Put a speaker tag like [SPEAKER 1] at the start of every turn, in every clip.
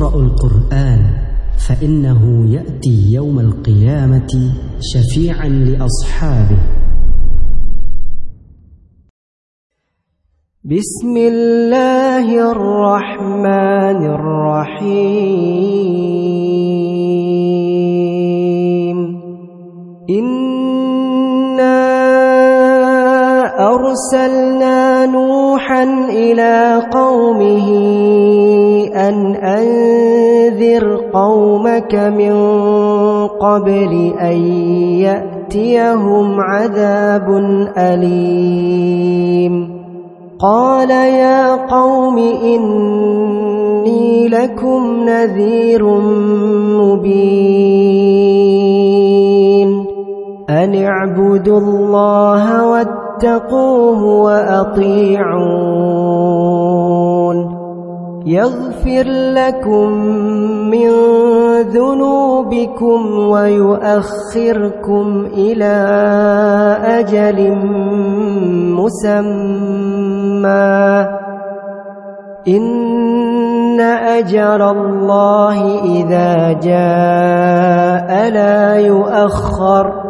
[SPEAKER 1] اقرأوا القرآن فإنه يأتي يوم القيامة شفيعا لأصحابه.
[SPEAKER 2] بسم الله الرحمن الرحيم. إنا أرسلنا نوحا إلى قومه أن أنذر قومك من قبل أن يأتيهم عذاب أليم. قال يا قوم إني لكم نذير مبين. أن اعبدوا الله واتقوه وأطيعون. يغفر لكم من ذنوبكم ويؤخركم إلى أجل مسمى. إن أجل الله إذا جاء لا يؤخر.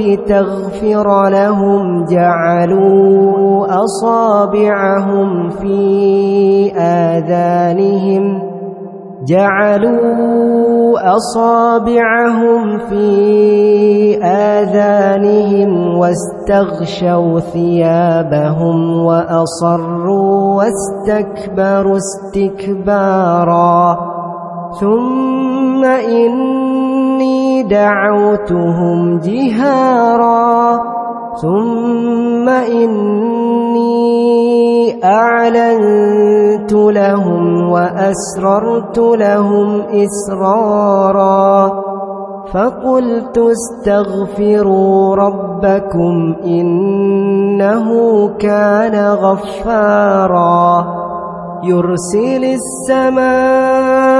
[SPEAKER 2] لتغفر لهم جعلوا أصابعهم في آذانهم جعلوا أصابعهم في آذانهم واستغشوا ثيابهم وأصروا واستكبروا استكبارا ثم إني دعوتهم جهارا ثم إني أعلنت لهم وأسررت لهم إسرارا. فقلت استغفروا ربكم إنه كان غفارا. يرسل السماء